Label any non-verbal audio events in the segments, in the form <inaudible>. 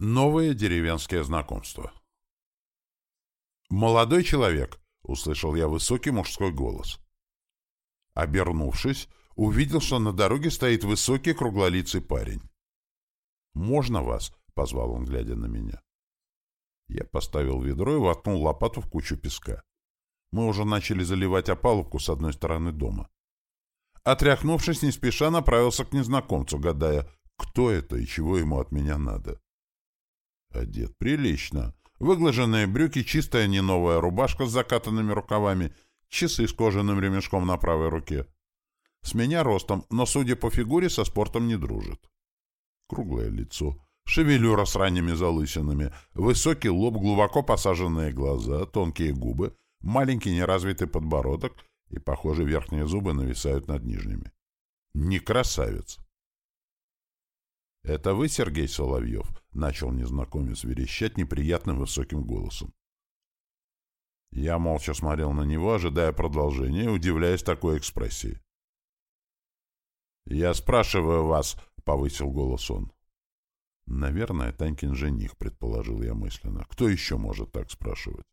Новые деревенские знакомства. «Молодой человек!» — услышал я высокий мужской голос. Обернувшись, увидел, что на дороге стоит высокий круглолицый парень. «Можно вас?» — позвал он, глядя на меня. Я поставил ведро и воткнул лопату в кучу песка. Мы уже начали заливать опалубку с одной стороны дома. Отряхнувшись, не спеша направился к незнакомцу, гадая, кто это и чего ему от меня надо. Одет прилично. Выглаженные брюки, чистая не новая рубашка с закатанными рукавами, часы с кожаным ремешком на правой руке. С меня ростом, но, судя по фигуре, со спортом не дружит. Круглое лицо, шевелюра с ранними залысинами, высокий лоб, глубоко посаженные глаза, тонкие губы, маленький неразвитый подбородок и, похоже, верхние зубы нависают над нижними. Не красавец. «Это вы, Сергей Соловьев?» — начал незнакомец верещать неприятным высоким голосом. Я молча смотрел на него, ожидая продолжения удивляясь такой экспрессии. «Я спрашиваю вас», — повысил голос он. «Наверное, Танькин жених», — предположил я мысленно. «Кто еще может так спрашивать?»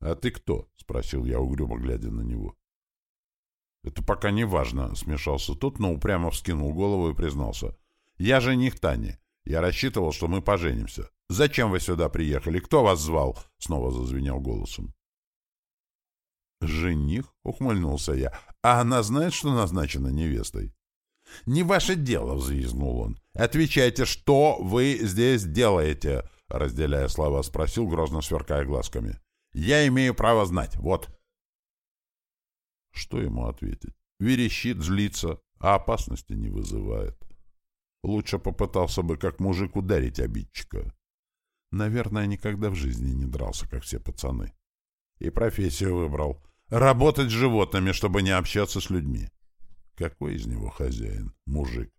«А ты кто?» — спросил я, угрюмо глядя на него. «Это пока не важно», — смешался тот, но упрямо вскинул голову и признался. «Я жених Тани. Я рассчитывал, что мы поженимся. Зачем вы сюда приехали? Кто вас звал?» — снова зазвенел голосом. «Жених?» — ухмыльнулся я. «А она знает, что назначена невестой?» «Не ваше дело!» — взвизгнул он. «Отвечайте, что вы здесь делаете?» — разделяя слова, спросил, грозно сверкая глазками. «Я имею право знать. Вот». Что ему ответить? Верещит, злится, а опасности не вызывает. Лучше попытался бы как мужик ударить обидчика. Наверное, никогда в жизни не дрался, как все пацаны. И профессию выбрал. Работать с животными, чтобы не общаться с людьми. Какой из него хозяин? Мужик.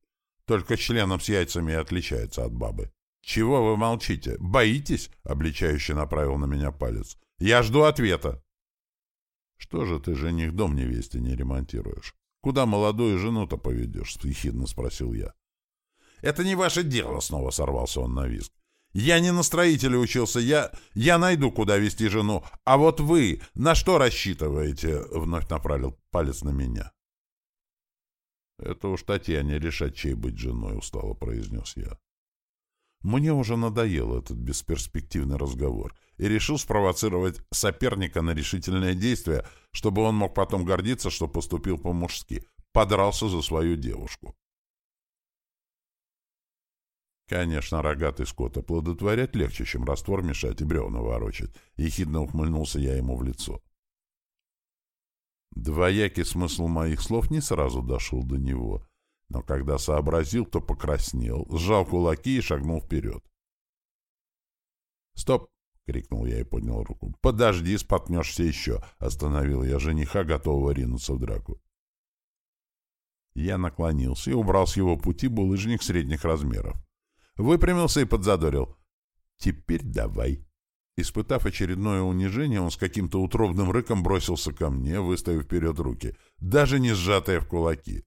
Только членом с яйцами и отличается от бабы. «Чего вы молчите? Боитесь?» — обличающе направил на меня палец. «Я жду ответа». Что же ты, жених, дом невесте не ремонтируешь? Куда молодую жену-то поведешь? — ехидно спросил я. — Это не ваше дело, — снова сорвался он на визг. — Я не на строителя учился, я... я найду, куда вести жену. А вот вы на что рассчитываете? — вновь направил палец на меня. — Это уж Татьяне решать, чей быть женой, — устало произнес я. Мне уже надоел этот бесперспективный разговор и решил спровоцировать соперника на решительное действие, чтобы он мог потом гордиться, что поступил по-мужски, подрался за свою девушку. Конечно, рогатый скот оплодотворять легче, чем раствор мешать и бревна ворочать, — ехидно ухмыльнулся я ему в лицо. Двоякий смысл моих слов не сразу дошел до него — но когда сообразил, то покраснел, сжал кулаки и шагнул вперед. «Стоп!» — крикнул я и поднял руку. «Подожди, споткнешься еще!» — остановил я жениха, готового ринуться в драку. Я наклонился и убрал с его пути булыжник средних размеров. Выпрямился и подзадорил. «Теперь давай!» Испытав очередное унижение, он с каким-то утробным рыком бросился ко мне, выставив вперед руки, даже не сжатые в кулаки.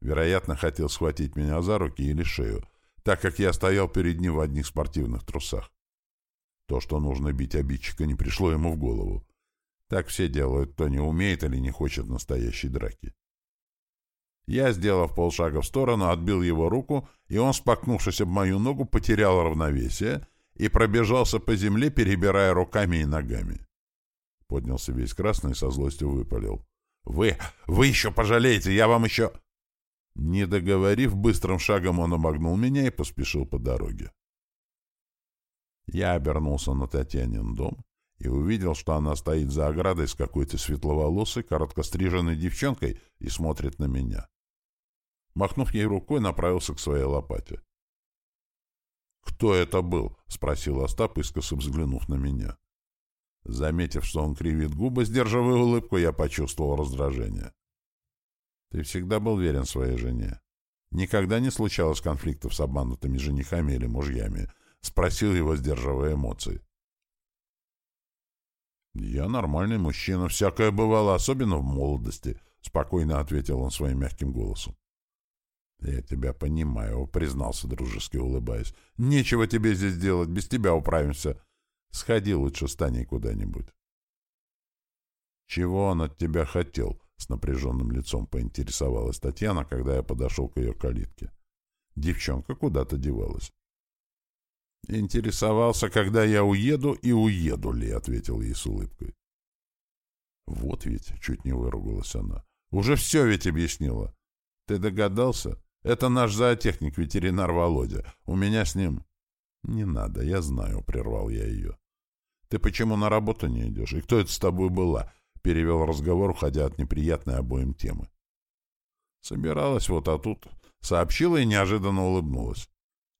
Вероятно, хотел схватить меня за руки или шею, так как я стоял перед ним в одних спортивных трусах. То, что нужно бить обидчика, не пришло ему в голову. Так все делают, кто не умеет или не хочет настоящей драки. Я, сделав полшага в сторону, отбил его руку, и он, споткнувшись об мою ногу, потерял равновесие и пробежался по земле, перебирая руками и ногами. Поднялся весь красный и со злостью выпалил. «Вы! Вы еще пожалеете! Я вам еще...» Не договорив, быстрым шагом он обогнул меня и поспешил по дороге. Я обернулся на Татьянин дом и увидел, что она стоит за оградой с какой-то светловолосой, короткостриженной девчонкой и смотрит на меня. Махнув ей рукой, направился к своей лопате. «Кто это был?» — спросил Остап, искоса взглянув на меня. Заметив, что он кривит губы, сдерживая улыбку, я почувствовал раздражение. Ты всегда был верен своей жене. Никогда не случалось конфликтов с обманутыми женихами или мужьями? Спросил его, сдерживая эмоции. «Я нормальный мужчина, всякое бывало, особенно в молодости», — спокойно ответил он своим мягким голосом. «Я тебя понимаю», — признался, дружески улыбаясь. «Нечего тебе здесь делать, без тебя управимся. Сходи лучше с Таней куда-нибудь». «Чего он от тебя хотел?» — с напряженным лицом поинтересовалась Татьяна, когда я подошел к ее калитке. Девчонка куда-то девалась. «Интересовался, когда я уеду и уеду ли», — ответил ей с улыбкой. «Вот ведь», — чуть не выругалась она, — «уже все ведь объяснила. Ты догадался? Это наш зоотехник-ветеринар Володя. У меня с ним...» «Не надо, я знаю», — прервал я ее. «Ты почему на работу не идешь? И кто это с тобой была?» — перевел разговор, уходя от неприятной обоим темы. Собиралась вот, а тут... Сообщила и неожиданно улыбнулась.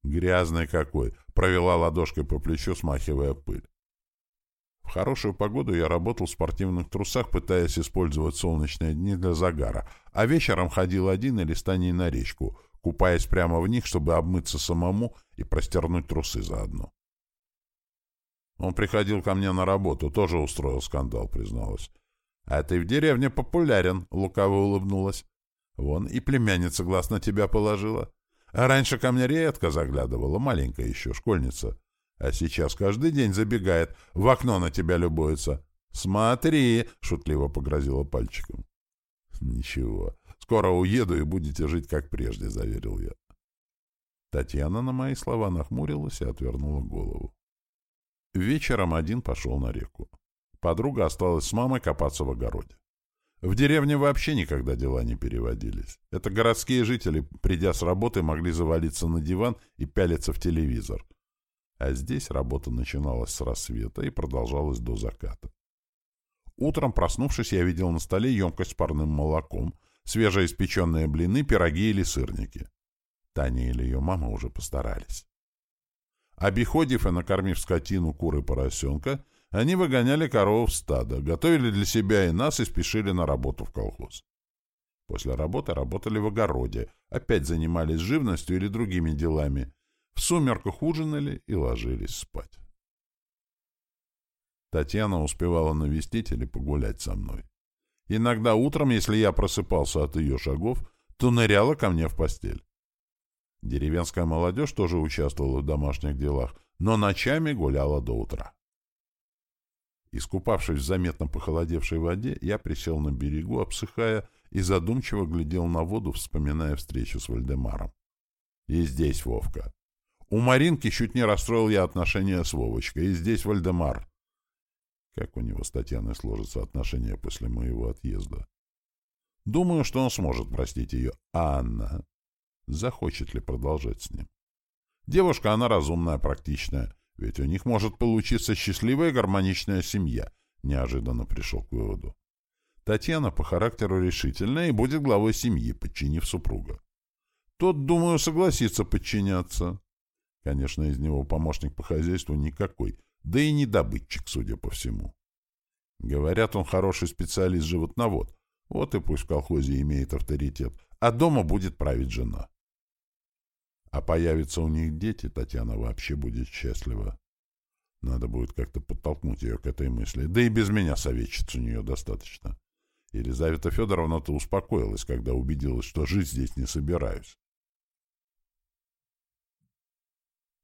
Грязный какой, провела ладошкой по плечу, смахивая пыль. Хорошую погоду я работал в спортивных трусах, пытаясь использовать солнечные дни для загара, а вечером ходил один или с на речку, купаясь прямо в них, чтобы обмыться самому и простернуть трусы заодно. Он приходил ко мне на работу, тоже устроил скандал, призналась. — А ты в деревне популярен, — лукаво улыбнулась. — Вон и племянница глаз на тебя положила. А раньше ко мне редко заглядывала, маленькая еще, школьница. А сейчас каждый день забегает, в окно на тебя любуется. «Смотри!» — шутливо погрозила пальчиком. «Ничего, скоро уеду и будете жить как прежде», — заверил я. Татьяна на мои слова нахмурилась и отвернула голову. Вечером один пошел на реку. Подруга осталась с мамой копаться в огороде. В деревне вообще никогда дела не переводились. Это городские жители, придя с работы, могли завалиться на диван и пялиться в телевизор. А здесь работа начиналась с рассвета и продолжалась до заката. Утром, проснувшись, я видел на столе емкость с парным молоком, свежеиспеченные блины, пироги или сырники. Таня или ее мама уже постарались. Обиходив и накормив скотину, куры поросенка, они выгоняли корову в стадо, готовили для себя и нас и спешили на работу в колхоз. После работы работали в огороде, опять занимались живностью или другими делами. В сумерках ужинали и ложились спать. Татьяна успевала навестить или погулять со мной. Иногда утром, если я просыпался от ее шагов, то ныряла ко мне в постель. Деревенская молодежь тоже участвовала в домашних делах, но ночами гуляла до утра. Искупавшись в заметно похолодевшей воде, я присел на берегу, обсыхая, и задумчиво глядел на воду, вспоминая встречу с Вальдемаром. И здесь Вовка. У Маринки чуть не расстроил я отношения с Вовочкой, и здесь Вальдемар. Как у него с Татьяной сложатся отношения после моего отъезда? Думаю, что он сможет простить ее. А Анна? Захочет ли продолжать с ним? Девушка, она разумная, практичная. Ведь у них может получиться счастливая гармоничная семья, неожиданно пришел к выводу. Татьяна по характеру решительная и будет главой семьи, подчинив супруга. Тот, думаю, согласится подчиняться. Конечно, из него помощник по хозяйству никакой, да и не добытчик, судя по всему. Говорят, он хороший специалист-животновод, вот и пусть в колхозе имеет авторитет, а дома будет править жена. А появятся у них дети, Татьяна вообще будет счастлива. Надо будет как-то подтолкнуть ее к этой мысли. Да и без меня советчиц у нее достаточно. Елизавета Федоровна-то успокоилась, когда убедилась, что жить здесь не собираюсь.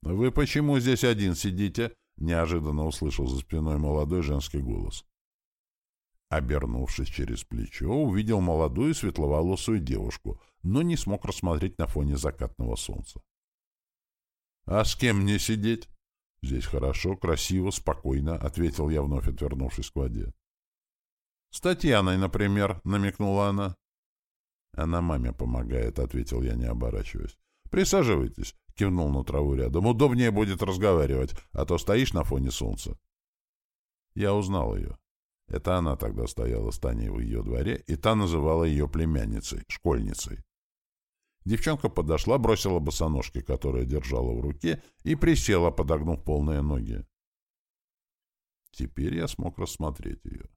«Вы почему здесь один сидите?» — неожиданно услышал за спиной молодой женский голос. Обернувшись через плечо, увидел молодую светловолосую девушку, но не смог рассмотреть на фоне закатного солнца. — А с кем мне сидеть? — Здесь хорошо, красиво, спокойно, — ответил я, вновь отвернувшись к воде. — С Татьяной, например, — намекнула она. — Она маме помогает, — ответил я, не оборачиваясь. — Присаживайтесь, — кивнул на траву рядом. — Удобнее будет разговаривать, а то стоишь на фоне солнца. Я узнал ее. Это она тогда стояла с Таней в ее дворе, и та называла ее племянницей, школьницей. Девчонка подошла, бросила босоножки, которые держала в руке, и присела, подогнув полные ноги. Теперь я смог рассмотреть ее.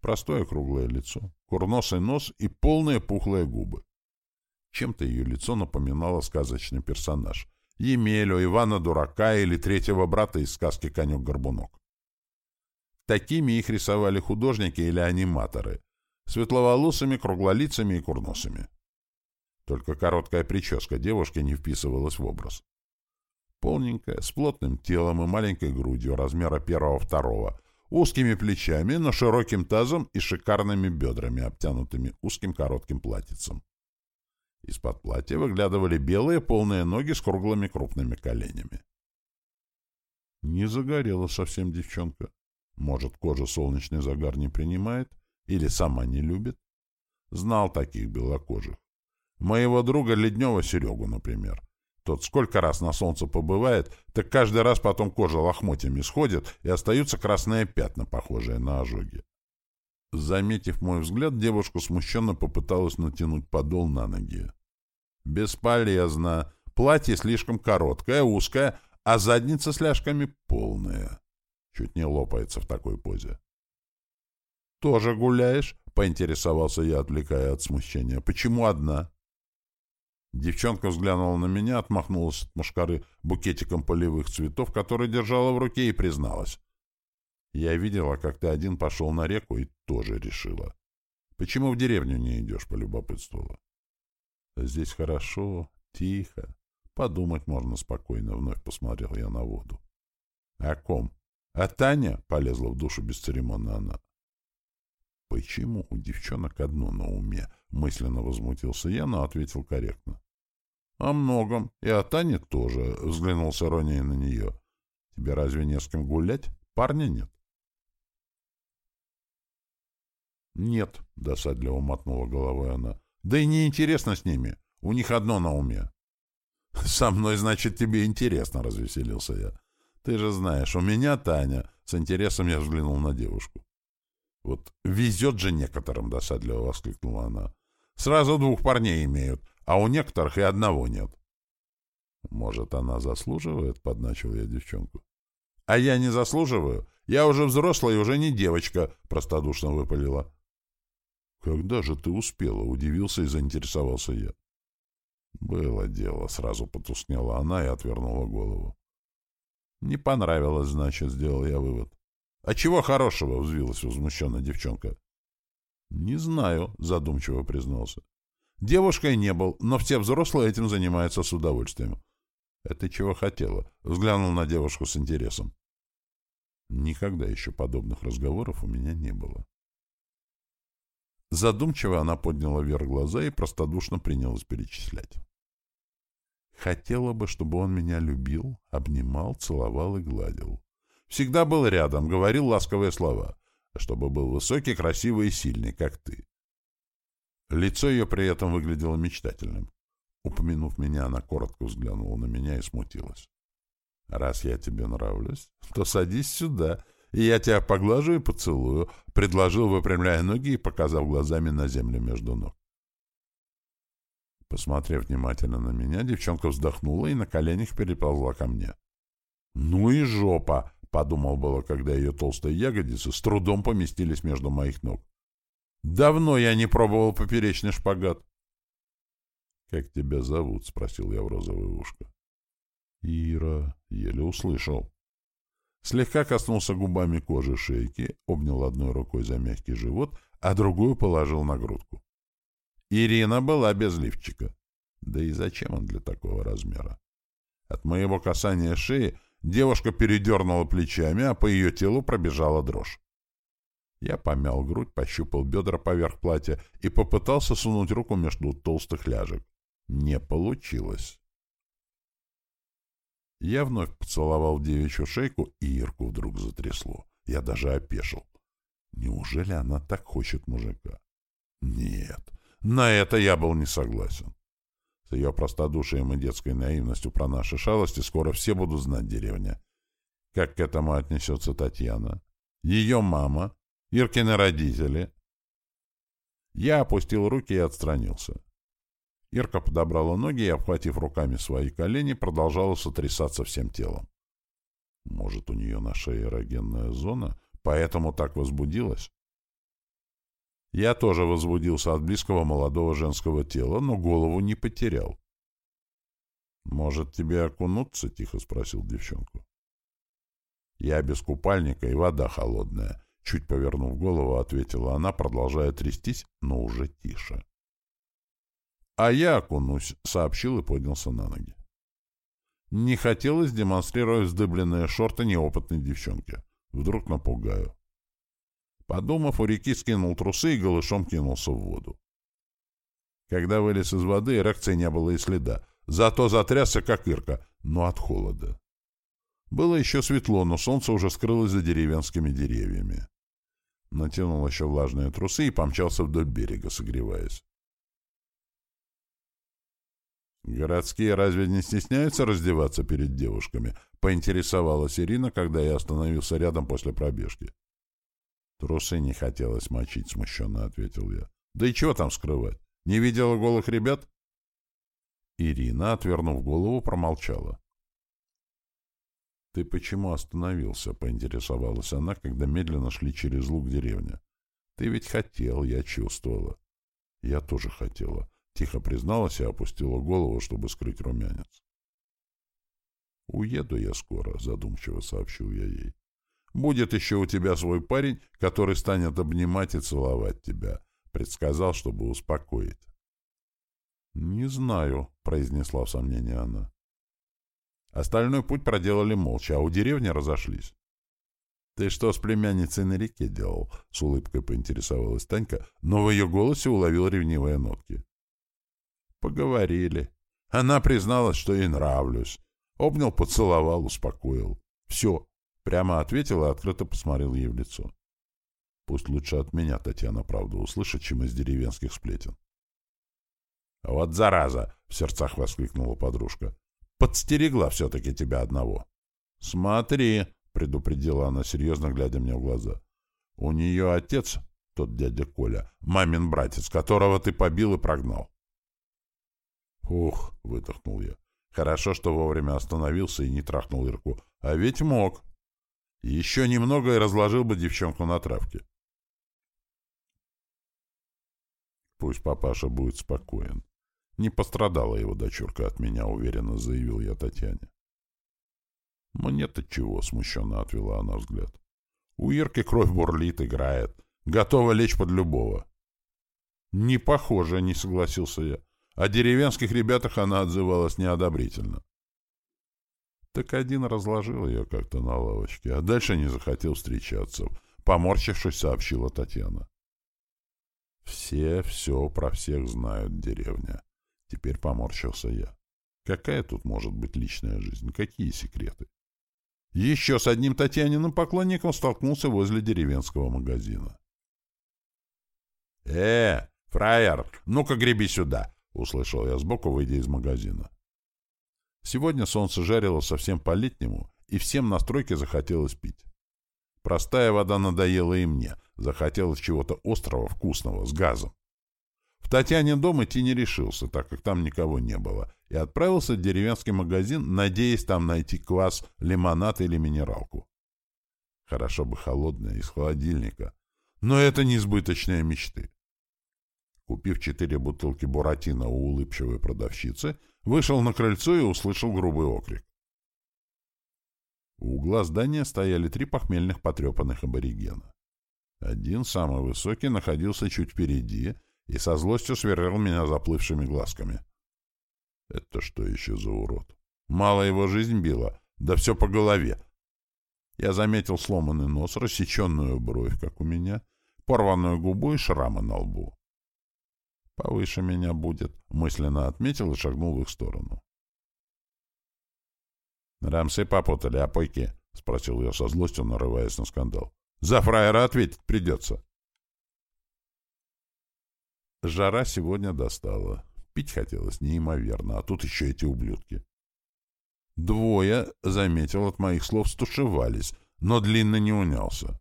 Простое круглое лицо, курносый нос и полные пухлые губы. Чем-то ее лицо напоминало сказочный персонаж — Емелю, Ивана Дурака или третьего брата из сказки «Конек-горбунок». Такими их рисовали художники или аниматоры, светловолосыми, круглолицами и курносами. Только короткая прическа девушки не вписывалась в образ. Полненькая, с плотным телом и маленькой грудью размера первого-второго, узкими плечами, но широким тазом и шикарными бедрами, обтянутыми узким коротким платьицем. Из-под платья выглядывали белые полные ноги с круглыми крупными коленями. Не загорела совсем девчонка. Может, кожа солнечный загар не принимает? Или сама не любит? Знал таких белокожих. Моего друга Леднева Серегу, например. Тот сколько раз на солнце побывает, так каждый раз потом кожа лохмотьями сходит, и остаются красные пятна, похожие на ожоги. Заметив мой взгляд, девушка смущенно попыталась натянуть подол на ноги. «Бесполезно. Платье слишком короткое, узкое, а задница с ляжками полная. Чуть не лопается в такой позе». «Тоже гуляешь?» — поинтересовался я, отвлекая от смущения. «Почему одна?» Девчонка взглянула на меня, отмахнулась от мушкары букетиком полевых цветов, который держала в руке, и призналась. Я видела, как ты один пошел на реку и тоже решила. Почему в деревню не идешь, полюбопытствовала. Здесь хорошо, тихо. Подумать можно спокойно, вновь посмотрел я на воду. О ком? А Таня? Полезла в душу бесцеремонно она. Почему у девчонок одно на уме? Мысленно возмутился я, но ответил корректно. О многом. И о Тане тоже, взглянул с иронией на нее. Тебе разве не с кем гулять? Парня нет. «Нет», — досадливо мотнула головой она. «Да и неинтересно с ними. У них одно на уме». <laughs> «Со мной, значит, тебе интересно», — развеселился я. «Ты же знаешь, у меня Таня». С интересом я взглянул на девушку. «Вот везет же некоторым», — досадливо воскликнула она. «Сразу двух парней имеют, а у некоторых и одного нет». «Может, она заслуживает?» — подначил я девчонку. «А я не заслуживаю. Я уже взрослая и уже не девочка», — простодушно выпалила. «Когда же ты успела?» — удивился и заинтересовался я. «Было дело», — сразу потускнела она и отвернула голову. «Не понравилось, значит», — сделал я вывод. «А чего хорошего?» — взвилась возмущенно девчонка. «Не знаю», — задумчиво признался. «Девушкой не был, но все взрослые этим занимаются с удовольствием». «Это чего хотела?» — взглянул на девушку с интересом. Никогда еще подобных разговоров у меня не было. Задумчиво она подняла вверх глаза и простодушно принялась перечислять. Хотела бы, чтобы он меня любил, обнимал, целовал и гладил. Всегда был рядом, говорил ласковые слова, чтобы был высокий, красивый и сильный, как ты. Лицо ее при этом выглядело мечтательным. Упомянув меня, она коротко взглянула на меня и смутилась. «Раз я тебе нравлюсь, то садись сюда я тебя поглажу и поцелую», — предложил, выпрямляя ноги и показав глазами на землю между ног. Посмотрев внимательно на меня, девчонка вздохнула и на коленях переползла ко мне. «Ну и жопа!» — подумал было, когда ее толстые ягодицы с трудом поместились между моих ног. «Давно я не пробовал поперечный шпагат». «Как тебя зовут?» — спросил я в розовое ушко. «Ира», — еле услышал. Слегка коснулся губами кожи шейки, обнял одной рукой за мягкий живот, а другую положил на грудку. Ирина была без лифчика. Да и зачем он для такого размера? От моего касания шеи девушка передернула плечами, а по ее телу пробежала дрожь. Я помял грудь, пощупал бедра поверх платья и попытался сунуть руку между толстых ляжек. Не получилось. Я вновь поцеловал девичью шейку, и Ирку вдруг затрясло. Я даже опешил. Неужели она так хочет мужика? Нет, на это я был не согласен. С ее простодушием и детской наивностью про наши шалости скоро все будут знать деревня. Как к этому отнесется Татьяна? Ее мама? Иркины родители? Я опустил руки и отстранился. Ирка подобрала ноги и, обхватив руками свои колени, продолжала сотрясаться всем телом. Может, у нее на шее эрогенная зона, поэтому так возбудилась? Я тоже возбудился от близкого молодого женского тела, но голову не потерял. «Может, тебе окунуться?» — тихо спросил девчонку. «Я без купальника, и вода холодная», — чуть повернув голову, ответила она, продолжая трястись, но уже тише. А я окунусь, — сообщил и поднялся на ноги. Не хотелось демонстрировать вздыбленные шорты неопытной девчонке. Вдруг напугаю. Подумав, у реки скинул трусы и голышом кинулся в воду. Когда вылез из воды, эрекции не было и следа. Зато затрясся, как Ирка, но от холода. Было еще светло, но солнце уже скрылось за деревенскими деревьями. Натянул еще влажные трусы и помчался вдоль берега, согреваясь. «Городские разве не стесняются раздеваться перед девушками?» — поинтересовалась Ирина, когда я остановился рядом после пробежки. «Трусы не хотелось мочить», — смущенно ответил я. «Да и чего там скрывать? Не видела голых ребят?» Ирина, отвернув голову, промолчала. «Ты почему остановился?» — поинтересовалась она, когда медленно шли через луг деревня. «Ты ведь хотел, я чувствовала». «Я тоже хотела», — тихо призналась и опустила голову, чтобы скрыть румянец. «Уеду я скоро», — задумчиво сообщил я ей. «Будет еще у тебя свой парень, который станет обнимать и целовать тебя», — предсказал, чтобы успокоить. «Не знаю», — произнесла в сомнении она. Остальной путь проделали молча, а у деревни разошлись. «Ты что с племянницей на реке делал?» — с улыбкой поинтересовалась Танька, но в ее голосе уловил ревнивые нотки. Поговорили. Она призналась, что ей нравлюсь. Обнял, поцеловал, успокоил. Все. Прямо ответил и открыто посмотрел ей в лицо. Пусть лучше от меня Татьяна правду услышит, чем из деревенских сплетен. «Вот зараза!» — в сердцах воскликнула подружка. Подстерегла все-таки тебя одного. — Смотри, — предупредила она, серьезно глядя мне в глаза. — У нее отец, тот дядя Коля, мамин братец, которого ты побил и прогнал. — Ух, — выдохнул я. Хорошо, что вовремя остановился и не трахнул Ирку. А ведь мог. Еще немного и разложил бы девчонку на травке. Пусть папаша будет спокоен. Не пострадала его дочурка от меня, уверенно заявил я Татьяне. Мне-то чего, смущенно отвела она взгляд. У Ирки кровь бурлит, играет. Готова лечь под любого. Не похоже, не согласился я. О деревенских ребятах она отзывалась неодобрительно. Так один разложил ее как-то на лавочке, а дальше не захотел встречаться. Поморщившись, сообщила Татьяна. Все все про всех знают деревня. Теперь поморщился я. Какая тут может быть личная жизнь? Какие секреты? Еще с одним Татьяниным поклонником столкнулся возле деревенского магазина. «Э, фраер, ну-ка греби сюда!» — услышал я сбоку, выйдя из магазина. Сегодня солнце жарило совсем по-летнему, и всем на стройке захотелось пить. Простая вода надоела и мне, захотелось чего-то острого, вкусного, с газом. Татьянин дом идти не решился, так как там никого не было, и отправился в деревенский магазин, надеясь там найти квас, лимонад или минералку. Хорошо бы холодное, из холодильника. Но это несбыточные мечты. Купив четыре бутылки буратино у улыбчивой продавщицы, вышел на крыльцо и услышал грубый окрик. У угла здания стояли три похмельных потрепанных аборигена. Один, самый высокий, находился чуть впереди — и со злостью сверлил меня заплывшими глазками. Это что еще за урод? Мало его жизнь била, да все по голове. Я заметил сломанный нос, рассеченную бровь, как у меня, порванную губу и шрамы на лбу. «Повыше меня будет», — мысленно отметил и шагнул в их сторону. «Рамсы попутали, а пойки?» — спросил я со злостью, нарываясь на скандал. «За фраера ответить придется». Жара сегодня достала. Пить хотелось неимоверно, а тут еще эти ублюдки. Двое, заметил от моих слов, стушевались, но длинно не унялся.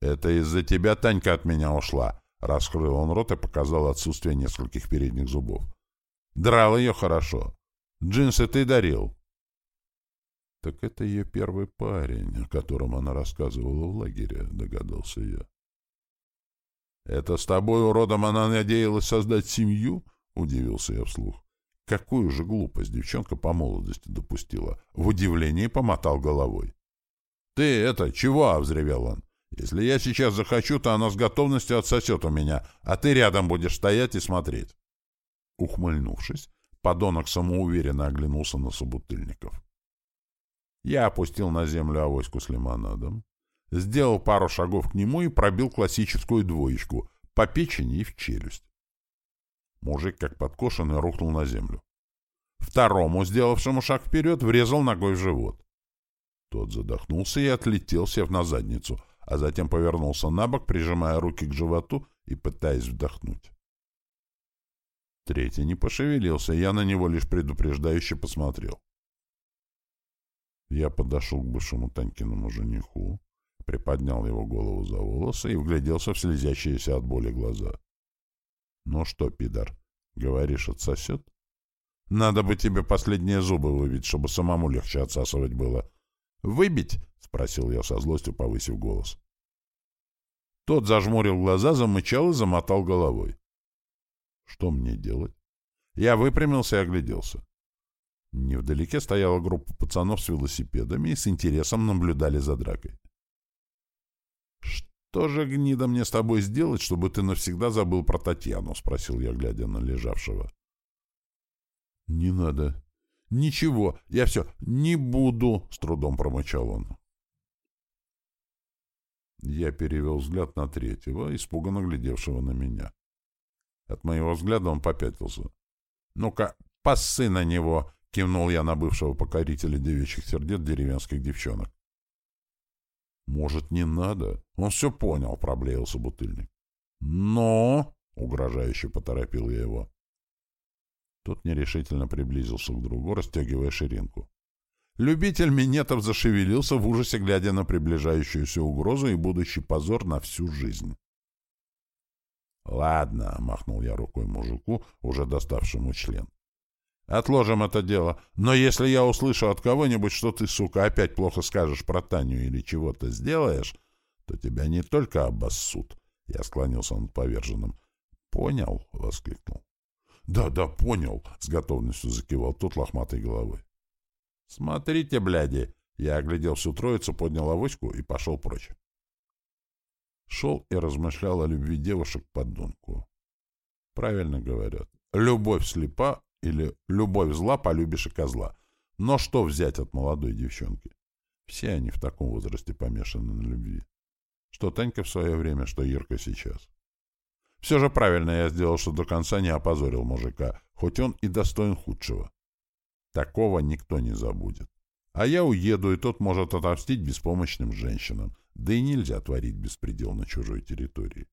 «Это из-за тебя Танька от меня ушла», — раскрыл он рот и показал отсутствие нескольких передних зубов. «Драл ее хорошо. Джинсы ты дарил». «Так это ее первый парень, о котором она рассказывала в лагере», — догадался я. «Это с тобой, уродом, она надеялась создать семью?» — удивился я вслух. Какую же глупость девчонка по молодости допустила. В удивлении помотал головой. «Ты это, чего?» — взревел он. «Если я сейчас захочу, то она с готовностью отсосет у меня, а ты рядом будешь стоять и смотреть». Ухмыльнувшись, подонок самоуверенно оглянулся на собутыльников. Я опустил на землю авоську с лимонадом, сделал пару шагов к нему и пробил классическую двоечку по печени и в челюсть. Мужик, как подкошенный, рухнул на землю. Второму, сделавшему шаг вперед, врезал ногой в живот. Тот задохнулся и отлетел, сев на задницу, а затем повернулся на бок, прижимая руки к животу и пытаясь вдохнуть. Третий не пошевелился, я на него лишь предупреждающе посмотрел. Я подошел к бывшему Танькиному жениху, приподнял его голову за волосы и вгляделся в слезящиеся от боли глаза. — Ну что, пидор, говоришь, отсосет? — Надо бы тебе последние зубы выбить, чтобы самому легче отсасывать было. — Выбить? — спросил я со злостью, повысив голос. Тот зажмурил глаза, замычал и замотал головой. Что мне делать? Я выпрямился и огляделся. Невдалеке стояла группа пацанов с велосипедами и с интересом наблюдали за дракой. «Что же, гнида, мне с тобой сделать, чтобы ты навсегда забыл про Татьяну?» — спросил я, глядя на лежавшего. «Не надо. Ничего, я все, не буду!» — с трудом промычал он. Я перевел взгляд на третьего, испуганно глядевшего на меня. От моего взгляда он попятился. «Ну-ка, пассы на него!» — кивнул я на бывшего покорителя девичьих сердец деревенских девчонок. «Может, не надо?» «Он все понял», — проблеялся бутыльник. «Но!» — угрожающе поторопил я его. Тот нерешительно приблизился к другу, расстегивая ширинку. Любитель минетов зашевелился в ужасе, глядя на приближающуюся угрозу и будущий позор на всю жизнь. «Ладно», — махнул я рукой мужику, уже доставшему член. «Отложим это дело. Но если я услышу от кого-нибудь, что ты, сука, опять плохо скажешь про Таню или чего-то сделаешь, то тебя не только обоссут». Я склонился над поверженным. «Понял?» — воскликнул. «Да, да, понял», — с готовностью закивал тот лохматой головой. «Смотрите, бляди!» Я оглядел всю троицу, поднял авоську и пошел прочь. Шел и размышлял о любви девушек под дунку. Правильно говорят. Любовь слепа или любовь зла полюбишь и козла. Но что взять от молодой девчонки? Все они в таком возрасте помешаны на любви. Что Танька в свое время, что Ирка сейчас. Все же правильно я сделал, что до конца не опозорил мужика, хоть он и достоин худшего. Такого никто не забудет. А я уеду, и тот может отомстить беспомощным женщинам. Да и нельзя творить беспредел на чужой территории.